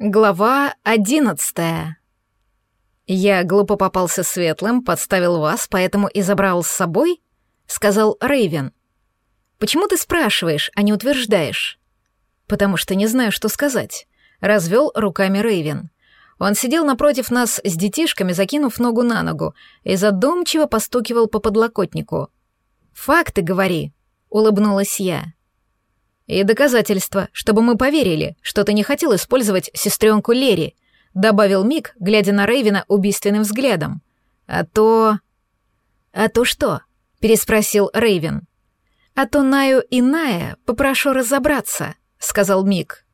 Глава одиннадцатая. «Я глупо попался светлым, подставил вас, поэтому и забрал с собой?» — сказал Рейвен. «Почему ты спрашиваешь, а не утверждаешь?» «Потому что не знаю, что сказать», — развел руками Рейвен. Он сидел напротив нас с детишками, закинув ногу на ногу, и задумчиво постукивал по подлокотнику. «Факты говори», — улыбнулась я. И доказательства, чтобы мы поверили, что ты не хотел использовать сестренку Лери, добавил Мик, глядя на Рейвина убийственным взглядом. А то... А то что? переспросил Рейвен. А то Наю и Ная попрошу разобраться, сказал Мик.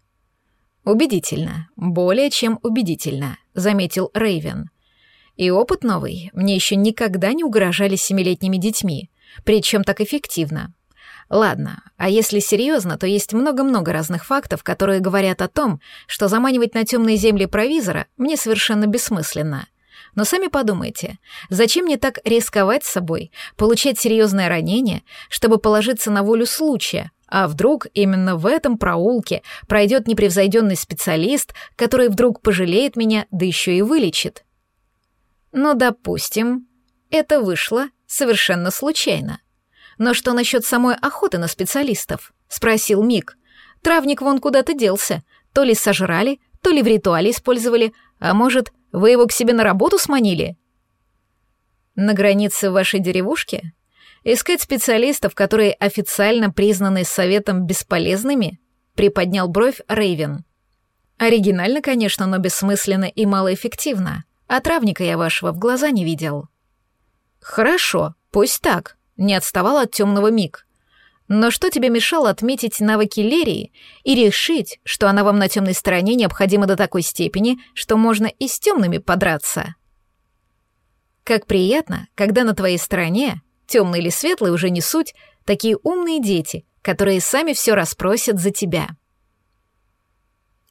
Убедительно, более чем убедительно, заметил Рейвен. И опыт новый, мне еще никогда не угрожали семилетними детьми, причем так эффективно. Ладно, а если серьезно, то есть много-много разных фактов, которые говорят о том, что заманивать на темные земли провизора мне совершенно бессмысленно. Но сами подумайте, зачем мне так рисковать собой, получать серьезное ранение, чтобы положиться на волю случая, а вдруг именно в этом проулке пройдет непревзойденный специалист, который вдруг пожалеет меня, да еще и вылечит? Ну, допустим, это вышло совершенно случайно. Но что насчет самой охоты на специалистов? Спросил Мик. Травник вон куда-то делся. То ли сожрали, то ли в ритуале использовали, а может, вы его к себе на работу сманили? На границе вашей деревушки? Искать специалистов, которые официально признаны советом бесполезными? Приподнял бровь Рейвен. Оригинально, конечно, но бессмысленно и малоэффективно. А травника я вашего в глаза не видел. Хорошо, пусть так, не отставал от темного миг. Но что тебе мешало отметить навыки Лерии и решить, что она вам на темной стороне необходима до такой степени, что можно и с темными подраться? Как приятно, когда на твоей стороне, темный или светлый уже не суть, такие умные дети, которые сами все расспросят за тебя.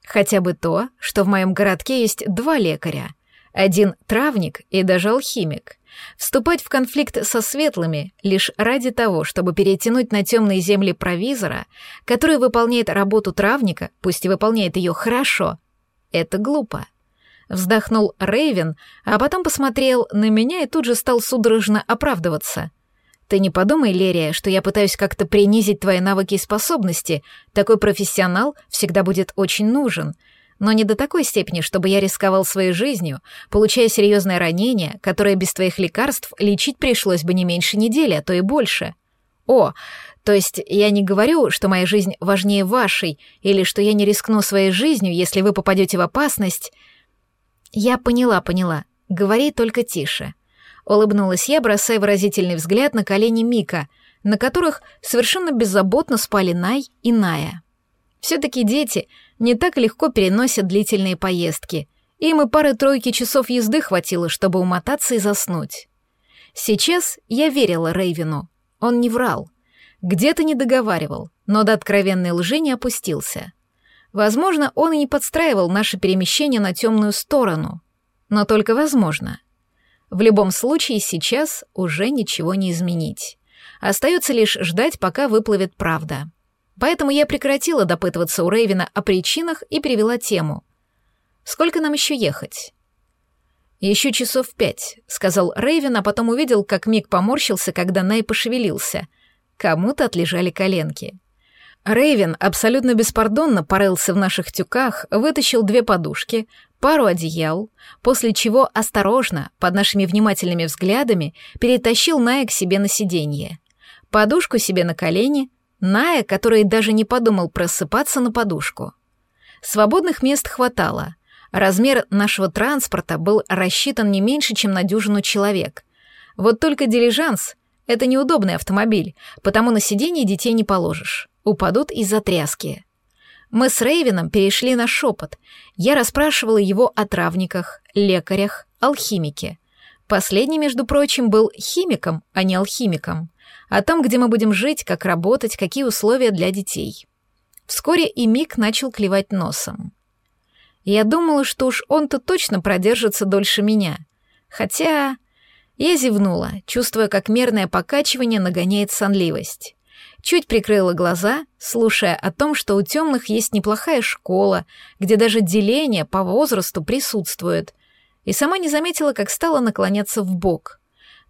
Хотя бы то, что в моем городке есть два лекаря, один травник и даже алхимик — Вступать в конфликт со светлыми лишь ради того, чтобы перетянуть на темные земли провизора, который выполняет работу травника, пусть и выполняет ее хорошо, это глупо. Вздохнул Рейвен, а потом посмотрел на меня и тут же стал судорожно оправдываться. Ты не подумай, Лерия, что я пытаюсь как-то принизить твои навыки и способности. Такой профессионал всегда будет очень нужен — но не до такой степени, чтобы я рисковал своей жизнью, получая серьезное ранение, которое без твоих лекарств лечить пришлось бы не меньше недели, а то и больше. О, то есть я не говорю, что моя жизнь важнее вашей, или что я не рискну своей жизнью, если вы попадете в опасность. Я поняла, поняла. Говори только тише. Улыбнулась я, бросая выразительный взгляд на колени Мика, на которых совершенно беззаботно спали Най и Ная. Все-таки дети не так легко переносят длительные поездки. Им и пары-тройки часов езды хватило, чтобы умотаться и заснуть. Сейчас я верила Рейвину. Он не врал. Где-то не договаривал, но до откровенной лжи не опустился. Возможно, он и не подстраивал наше перемещение на темную сторону. Но только возможно. В любом случае, сейчас уже ничего не изменить. Остается лишь ждать, пока выплывет правда. Поэтому я прекратила допытываться у Рейвина о причинах и перевела тему. «Сколько нам еще ехать?» «Еще часов пять», — сказал Рейвин, а потом увидел, как Мик поморщился, когда Най пошевелился. Кому-то отлежали коленки. Рейвен абсолютно беспардонно порылся в наших тюках, вытащил две подушки, пару одеял, после чего осторожно, под нашими внимательными взглядами, перетащил Ная к себе на сиденье. Подушку себе на колени, Ная, который даже не подумал просыпаться на подушку. Свободных мест хватало. Размер нашего транспорта был рассчитан не меньше, чем на дюжину человек. Вот только дилижанс — это неудобный автомобиль, потому на сиденье детей не положишь. Упадут из-за тряски. Мы с Рейвином перешли на шепот. Я расспрашивала его о травниках, лекарях, алхимике. Последний, между прочим, был химиком, а не алхимиком о том, где мы будем жить, как работать, какие условия для детей. Вскоре и Мик начал клевать носом. Я думала, что уж он-то точно продержится дольше меня. Хотя... Я зевнула, чувствуя, как мерное покачивание нагоняет сонливость. чуть прикрыла глаза, слушая о том, что у темных есть неплохая школа, где даже деление по возрасту присутствует, и сама не заметила, как стала наклоняться в бок.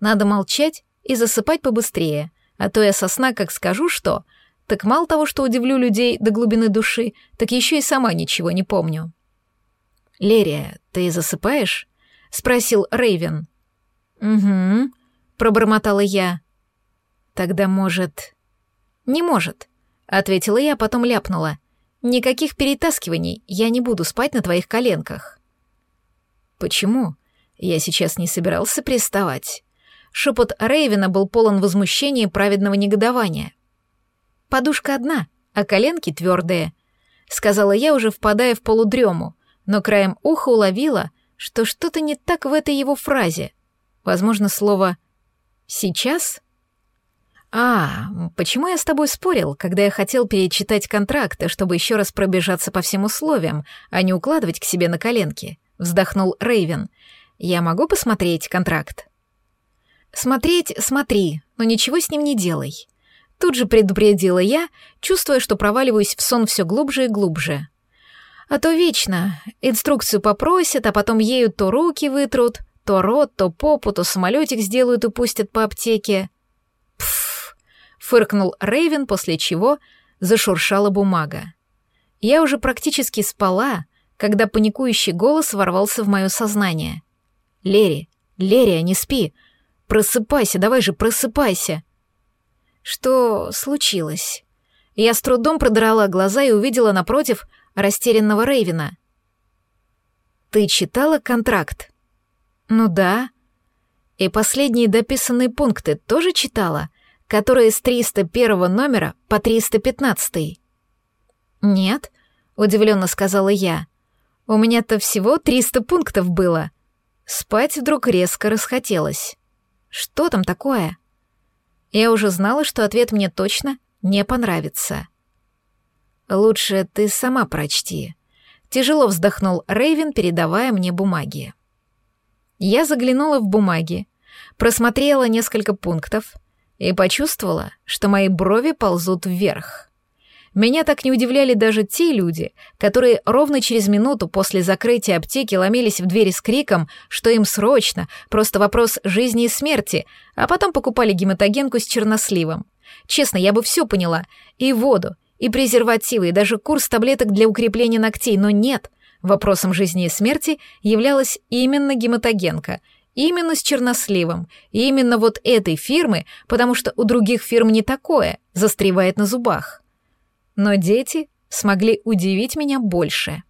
Надо молчать и засыпать побыстрее, а то я со сна как скажу что, так мало того, что удивлю людей до глубины души, так еще и сама ничего не помню. «Лерия, ты засыпаешь?» — спросил Рейвен. «Угу», — пробормотала я. «Тогда, может...» «Не может», — ответила я, потом ляпнула. «Никаких перетаскиваний, я не буду спать на твоих коленках». «Почему? Я сейчас не собирался приставать». Шепот Рейвена был полон возмущения и праведного негодования. «Подушка одна, а коленки твердые», — сказала я, уже впадая в полудрему, но краем уха уловила, что что-то не так в этой его фразе. Возможно, слово «сейчас»? «А, почему я с тобой спорил, когда я хотел перечитать контракт, чтобы еще раз пробежаться по всем условиям, а не укладывать к себе на коленки?» — вздохнул Рейвен. «Я могу посмотреть контракт?» «Смотреть — смотри, но ничего с ним не делай». Тут же предупредила я, чувствуя, что проваливаюсь в сон все глубже и глубже. А то вечно инструкцию попросят, а потом ею то руки вытрут, то рот, то попу, то самолетик сделают и пустят по аптеке. Пф, фыркнул Рейвен, после чего зашуршала бумага. Я уже практически спала, когда паникующий голос ворвался в мое сознание. «Лери, Лерия, не спи! Просыпайся, давай же, просыпайся!» Что случилось? Я с трудом продрала глаза и увидела напротив растерянного Рейвена. «Ты читала контракт?» «Ну да». «И последние дописанные пункты тоже читала, которые с 301 номера по 315?» «Нет», — удивленно сказала я. «У меня-то всего 300 пунктов было». Спать вдруг резко расхотелось. «Что там такое?» Я уже знала, что ответ мне точно не понравится. «Лучше ты сама прочти», — тяжело вздохнул Рейвен, передавая мне бумаги. Я заглянула в бумаги, просмотрела несколько пунктов и почувствовала, что мои брови ползут вверх. Меня так не удивляли даже те люди, которые ровно через минуту после закрытия аптеки ломились в двери с криком, что им срочно, просто вопрос жизни и смерти, а потом покупали гематогенку с черносливом. Честно, я бы все поняла. И воду, и презервативы, и даже курс таблеток для укрепления ногтей, но нет. Вопросом жизни и смерти являлась именно гематогенка, именно с черносливом, и именно вот этой фирмы, потому что у других фирм не такое, застревает на зубах. Но дети смогли удивить меня больше.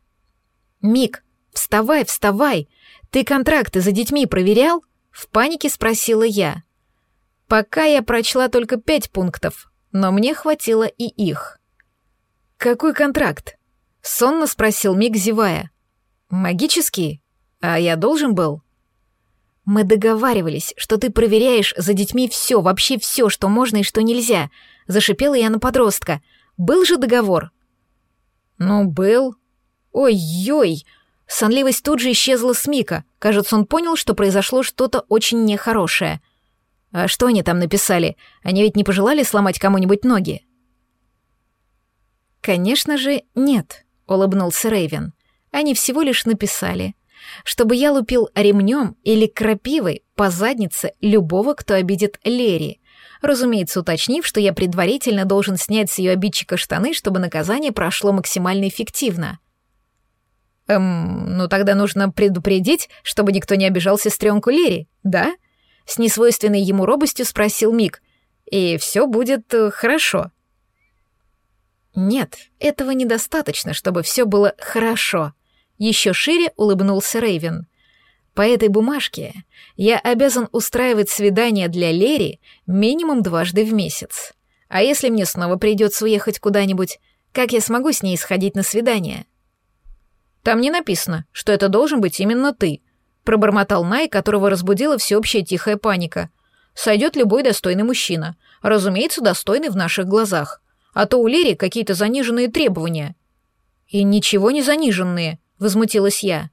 «Мик, вставай, вставай! Ты контракты за детьми проверял?» — в панике спросила я. Пока я прочла только пять пунктов, но мне хватило и их. «Какой контракт?» — сонно спросил Мик, зевая. «Магический? А я должен был?» «Мы договаривались, что ты проверяешь за детьми все, вообще все, что можно и что нельзя», — зашипела я на подростка. «Был же договор?» «Ну, был». «Ой-ой!» Сонливость тут же исчезла с Мика. Кажется, он понял, что произошло что-то очень нехорошее. «А что они там написали? Они ведь не пожелали сломать кому-нибудь ноги?» «Конечно же, нет», — улыбнулся Рейвен. «Они всего лишь написали, чтобы я лупил ремнем или крапивой по заднице любого, кто обидит Лери, разумеется, уточнив, что я предварительно должен снять с ее обидчика штаны, чтобы наказание прошло максимально эффективно». «Эм, ну тогда нужно предупредить, чтобы никто не обижал сестренку Лери, да?» С несвойственной ему робостью спросил Мик. «И все будет э, хорошо». Нет, этого недостаточно, чтобы все было хорошо. Еще шире улыбнулся Рейвен. По этой бумажке я обязан устраивать свидание для Лери минимум дважды в месяц. А если мне снова придется уехать куда-нибудь, как я смогу с ней сходить на свидание? Там не написано, что это должен быть именно ты, пробормотал Най, которого разбудила всеобщая тихая паника. Сойдет любой достойный мужчина, разумеется, достойный в наших глазах а то у Лери какие-то заниженные требования». «И ничего не заниженные», — возмутилась я.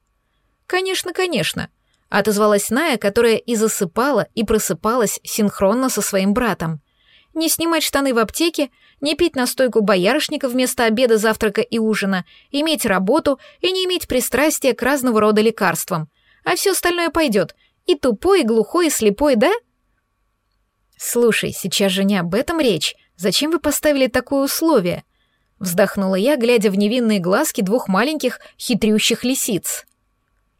«Конечно, конечно», — отозвалась Ная, которая и засыпала, и просыпалась синхронно со своим братом. не снимать штаны в аптеке, не пить настойку боярышника вместо обеда, завтрака и ужина, иметь работу и не иметь пристрастия к разного рода лекарствам. А все остальное пойдет. И тупой, и глухой, и слепой, да? Слушай, сейчас же не об этом речь. Зачем вы поставили такое условие? Вздохнула я, глядя в невинные глазки двух маленьких хитрющих лисиц.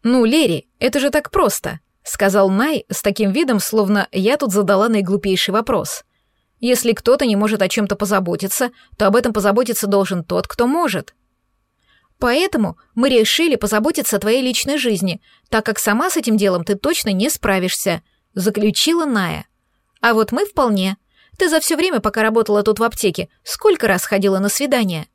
«Ну, Лери, это же так просто», — сказал Най с таким видом, словно я тут задала наиглупейший вопрос. Если кто-то не может о чем-то позаботиться, то об этом позаботиться должен тот, кто может. Поэтому мы решили позаботиться о твоей личной жизни, так как сама с этим делом ты точно не справишься», — заключила Ная. «А вот мы вполне. Ты за все время, пока работала тут в аптеке, сколько раз ходила на свидание?»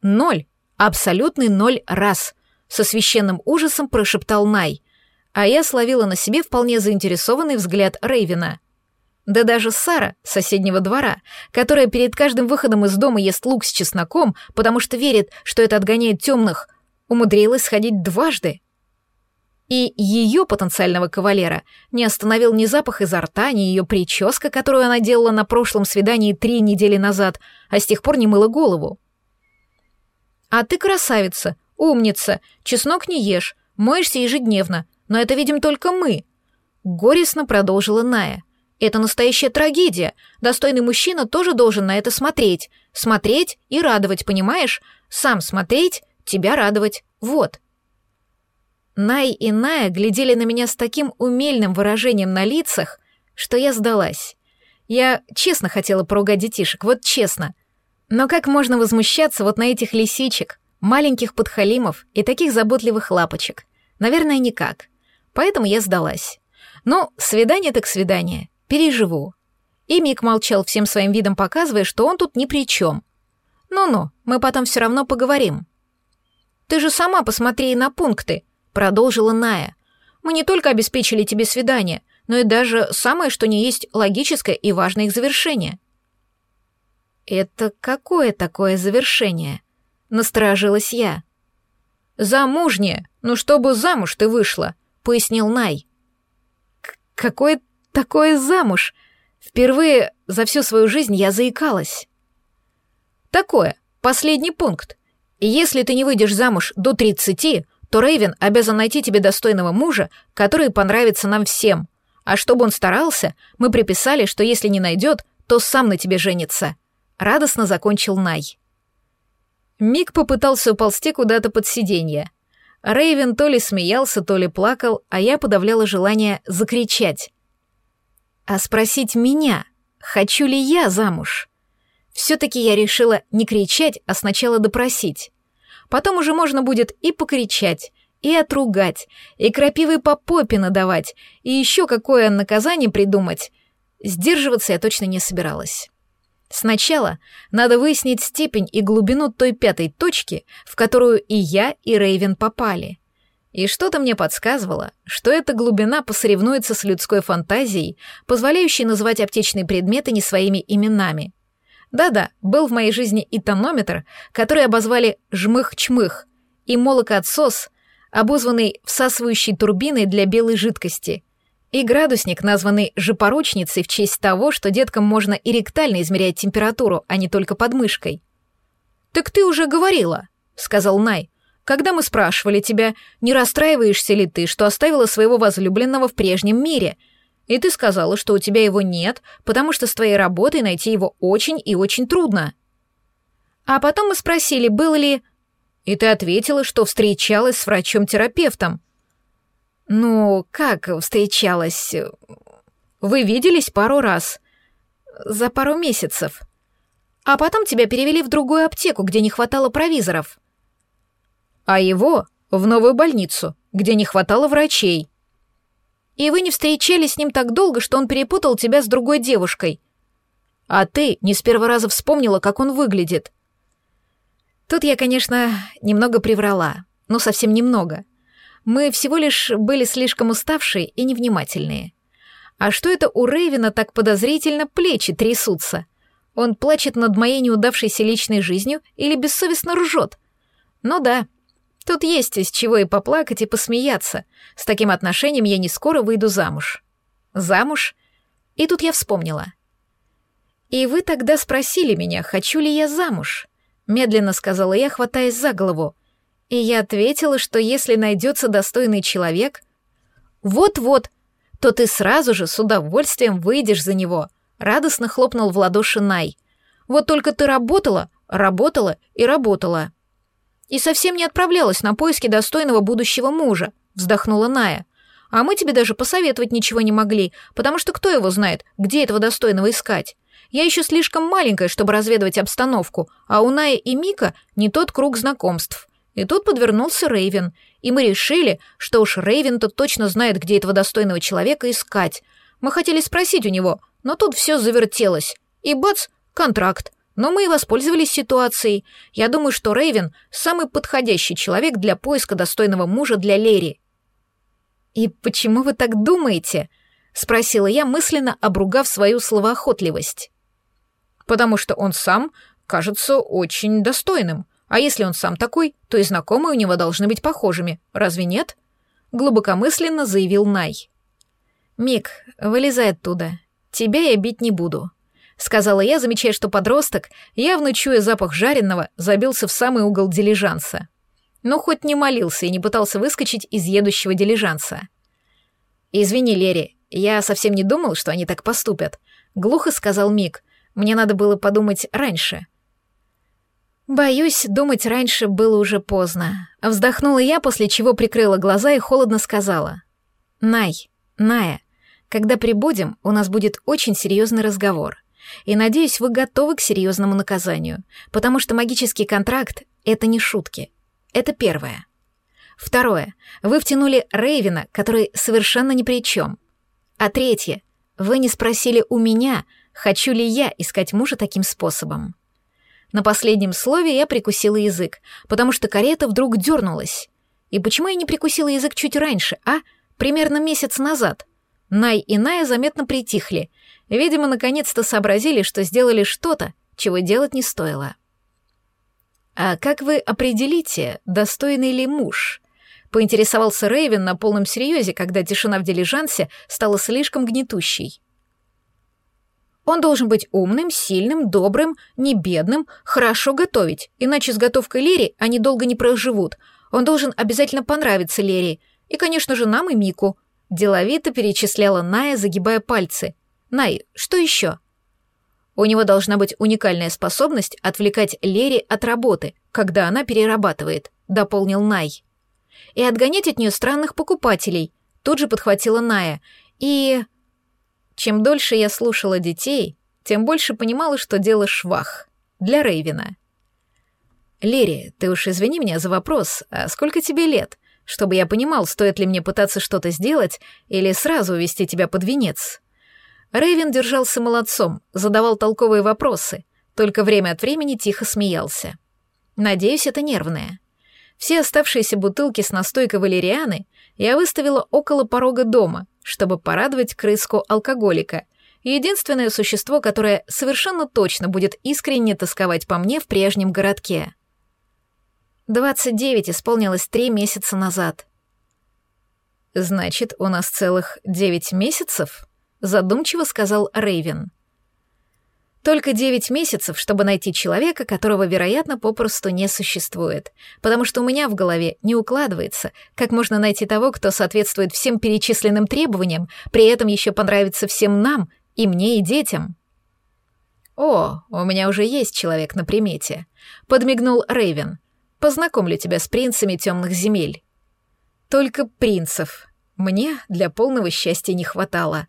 «Ноль. Абсолютный ноль раз», — со священным ужасом прошептал Най, а я словила на себе вполне заинтересованный взгляд Рейвена — да даже Сара, соседнего двора, которая перед каждым выходом из дома ест лук с чесноком, потому что верит, что это отгоняет темных, умудрилась сходить дважды. И ее потенциального кавалера не остановил ни запах изо рта, ни ее прическа, которую она делала на прошлом свидании три недели назад, а с тех пор не мыла голову. «А ты красавица, умница, чеснок не ешь, моешься ежедневно, но это видим только мы», — горестно продолжила Ная. Это настоящая трагедия. Достойный мужчина тоже должен на это смотреть. Смотреть и радовать, понимаешь? Сам смотреть, тебя радовать. Вот. Най и Ная глядели на меня с таким умельным выражением на лицах, что я сдалась. Я честно хотела поругать детишек, вот честно. Но как можно возмущаться вот на этих лисичек, маленьких подхалимов и таких заботливых лапочек? Наверное, никак. Поэтому я сдалась. Ну, свидание так свидание. Переживу». И Мик молчал всем своим видом, показывая, что он тут ни при чем. «Ну-ну, мы потом все равно поговорим». «Ты же сама посмотри на пункты», — продолжила Ная. «Мы не только обеспечили тебе свидание, но и даже самое, что не есть логическое и важное их завершение». «Это какое такое завершение?» — насторожилась я. «Замужнее, ну чтобы замуж ты вышла», — пояснил Най. «Какое такое замуж? Впервые за всю свою жизнь я заикалась. Такое, последний пункт. Если ты не выйдешь замуж до 30, то Рейвен обязан найти тебе достойного мужа, который понравится нам всем. А чтобы он старался, мы приписали, что если не найдет, то сам на тебе женится. Радостно закончил Най. Мик попытался уползти куда-то под сиденье. Рейвен то ли смеялся, то ли плакал, а я подавляла желание закричать а спросить меня, хочу ли я замуж. Все-таки я решила не кричать, а сначала допросить. Потом уже можно будет и покричать, и отругать, и крапивы по попе надавать, и еще какое наказание придумать. Сдерживаться я точно не собиралась. Сначала надо выяснить степень и глубину той пятой точки, в которую и я, и Рейвен попали. И что-то мне подсказывало, что эта глубина посоревнуется с людской фантазией, позволяющей называть аптечные предметы не своими именами. Да-да, был в моей жизни и тонометр, который обозвали «жмых-чмых», и молокоотсос, обозванный всасывающей турбиной для белой жидкости, и градусник, названный «жопоручницей» в честь того, что деткам можно и ректально измерять температуру, а не только подмышкой. «Так ты уже говорила», — сказал Най, — когда мы спрашивали тебя, не расстраиваешься ли ты, что оставила своего возлюбленного в прежнем мире, и ты сказала, что у тебя его нет, потому что с твоей работой найти его очень и очень трудно. А потом мы спросили, был ли... И ты ответила, что встречалась с врачом-терапевтом. Ну, как встречалась? Вы виделись пару раз. За пару месяцев. А потом тебя перевели в другую аптеку, где не хватало провизоров а его в новую больницу, где не хватало врачей. И вы не встречались с ним так долго, что он перепутал тебя с другой девушкой. А ты не с первого раза вспомнила, как он выглядит. Тут я, конечно, немного приврала, но совсем немного. Мы всего лишь были слишком уставшие и невнимательные. А что это у Рейвена так подозрительно плечи трясутся? Он плачет над моей неудавшейся личной жизнью или бессовестно ржет? Ну да, Тут есть из чего и поплакать, и посмеяться. С таким отношением я не скоро выйду замуж. Замуж? И тут я вспомнила. «И вы тогда спросили меня, хочу ли я замуж?» — медленно сказала я, хватаясь за голову. И я ответила, что если найдется достойный человек... «Вот-вот, то ты сразу же с удовольствием выйдешь за него», — радостно хлопнул в ладоши Най. «Вот только ты работала, работала и работала». «И совсем не отправлялась на поиски достойного будущего мужа», — вздохнула Ная. «А мы тебе даже посоветовать ничего не могли, потому что кто его знает, где этого достойного искать? Я еще слишком маленькая, чтобы разведывать обстановку, а у Ная и Мика не тот круг знакомств. И тут подвернулся Рейвен, и мы решили, что уж Рейвен-то точно знает, где этого достойного человека искать. Мы хотели спросить у него, но тут все завертелось. И бац, контракт. Но мы и воспользовались ситуацией. Я думаю, что Рейвен — самый подходящий человек для поиска достойного мужа для Лери. «И почему вы так думаете?» — спросила я, мысленно обругав свою словоохотливость потому что он сам кажется очень достойным. А если он сам такой, то и знакомые у него должны быть похожими, разве нет? Глубокомысленно заявил Най. «Мик, вылезай оттуда. Тебя я бить не буду», — сказала я, замечая, что подросток, явно чуя запах жареного, забился в самый угол дилижанса. Но хоть не молился и не пытался выскочить из едущего дилижанса. «Извини, Лери, я совсем не думал, что они так поступят», — глухо сказал Мик, мне надо было подумать раньше. Боюсь, думать раньше было уже поздно. Вздохнула я, после чего прикрыла глаза и холодно сказала. «Най, Ная, когда прибудем, у нас будет очень серьезный разговор. И надеюсь, вы готовы к серьезному наказанию, потому что магический контракт — это не шутки. Это первое. Второе. Вы втянули Рейвена, который совершенно ни при чем. А третье. Вы не спросили у меня, хочу ли я искать мужа таким способом. На последнем слове я прикусила язык, потому что карета вдруг дернулась. И почему я не прикусила язык чуть раньше, а? Примерно месяц назад. Най и Ная заметно притихли. Видимо, наконец-то сообразили, что сделали что-то, чего делать не стоило. «А как вы определите, достойный ли муж?» — поинтересовался Рейвен на полном серьезе, когда тишина в дилижансе стала слишком гнетущей. Он должен быть умным, сильным, добрым, не бедным, хорошо готовить, иначе с готовкой Лери они долго не проживут. Он должен обязательно понравиться Лере. И, конечно же, нам и Мику. Деловито перечисляла Ная, загибая пальцы. Най, что еще? У него должна быть уникальная способность отвлекать Лери от работы, когда она перерабатывает, дополнил Най. И отгонять от нее странных покупателей, тут же подхватила Ная. И... Чем дольше я слушала детей, тем больше понимала, что дело швах. Для Рейвина. «Лери, ты уж извини меня за вопрос, а сколько тебе лет? Чтобы я понимал, стоит ли мне пытаться что-то сделать или сразу увести тебя под венец». Рейвен держался молодцом, задавал толковые вопросы, только время от времени тихо смеялся. Надеюсь, это нервное. Все оставшиеся бутылки с настойкой валерианы я выставила около порога дома, чтобы порадовать крыску алкоголика, единственное существо, которое совершенно точно будет искренне тосковать по мне в прежнем городке. 29 исполнилось три месяца назад. «Значит, у нас целых девять месяцев?» — задумчиво сказал Рейвен. Только девять месяцев, чтобы найти человека, которого, вероятно, попросту не существует. Потому что у меня в голове не укладывается, как можно найти того, кто соответствует всем перечисленным требованиям, при этом еще понравится всем нам, и мне, и детям. «О, у меня уже есть человек на примете», — подмигнул Рейвен. «Познакомлю тебя с принцами темных земель». «Только принцев. Мне для полного счастья не хватало.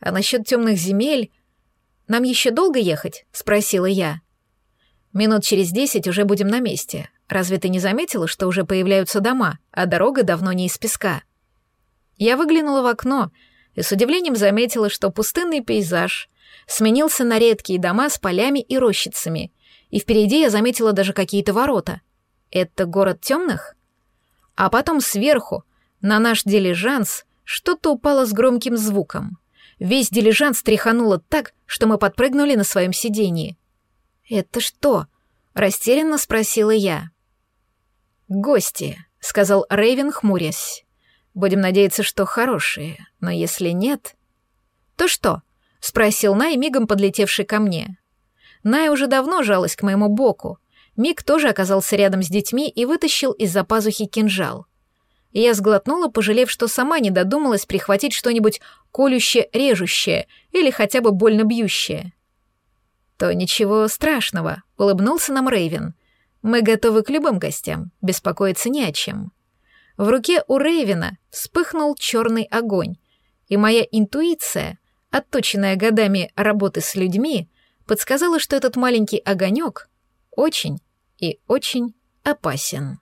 А насчет темных земель нам еще долго ехать?» — спросила я. «Минут через десять уже будем на месте. Разве ты не заметила, что уже появляются дома, а дорога давно не из песка?» Я выглянула в окно и с удивлением заметила, что пустынный пейзаж сменился на редкие дома с полями и рощицами, и впереди я заметила даже какие-то ворота. Это город темных? А потом сверху, на наш дилижанс, что-то упало с громким звуком. Весь дилижанс тряхануло так, что мы подпрыгнули на своем сидении. «Это что?» — растерянно спросила я. «Гости», — сказал Рейвен, хмурясь. «Будем надеяться, что хорошие, но если нет...» «То что?» — спросил Най, мигом подлетевший ко мне. Най уже давно жалась к моему боку. Миг тоже оказался рядом с детьми и вытащил из-за пазухи кинжал. Я сглотнула, пожалев, что сама не додумалась прихватить что-нибудь колюще-режущее или хотя бы больно бьющее. «То ничего страшного», — улыбнулся нам Рейвен. «Мы готовы к любым гостям, беспокоиться не о чем». В руке у Рейвена вспыхнул черный огонь, и моя интуиция, отточенная годами работы с людьми, подсказала, что этот маленький огонек очень и очень опасен.